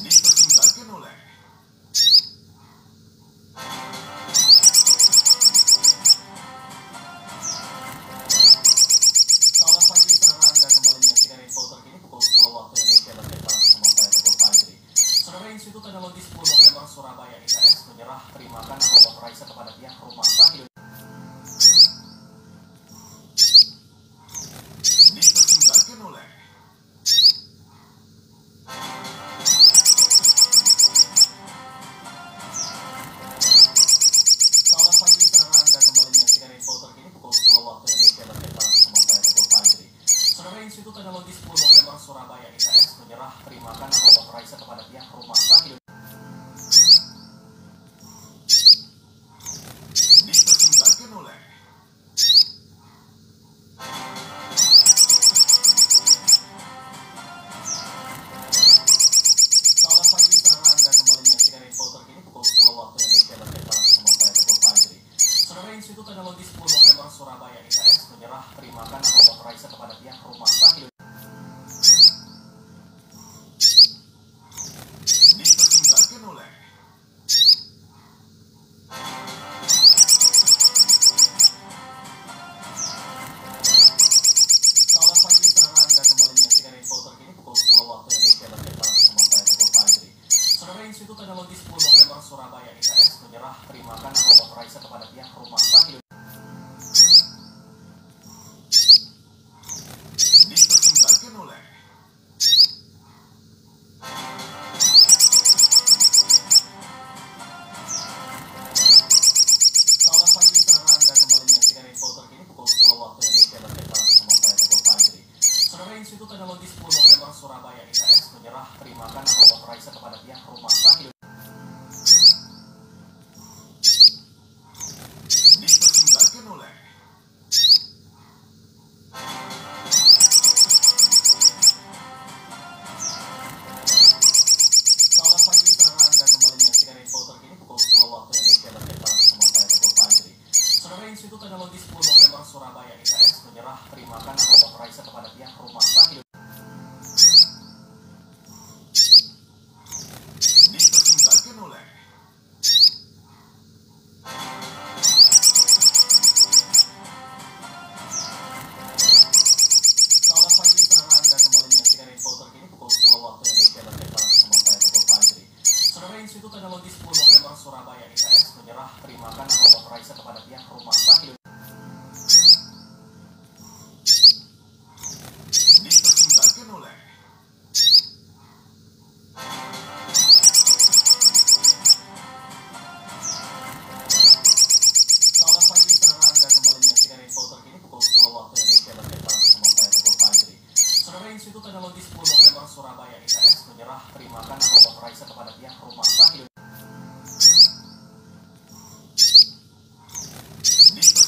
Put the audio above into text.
Amen. Gracias. Raisa kepada pihak rumah sakit. Make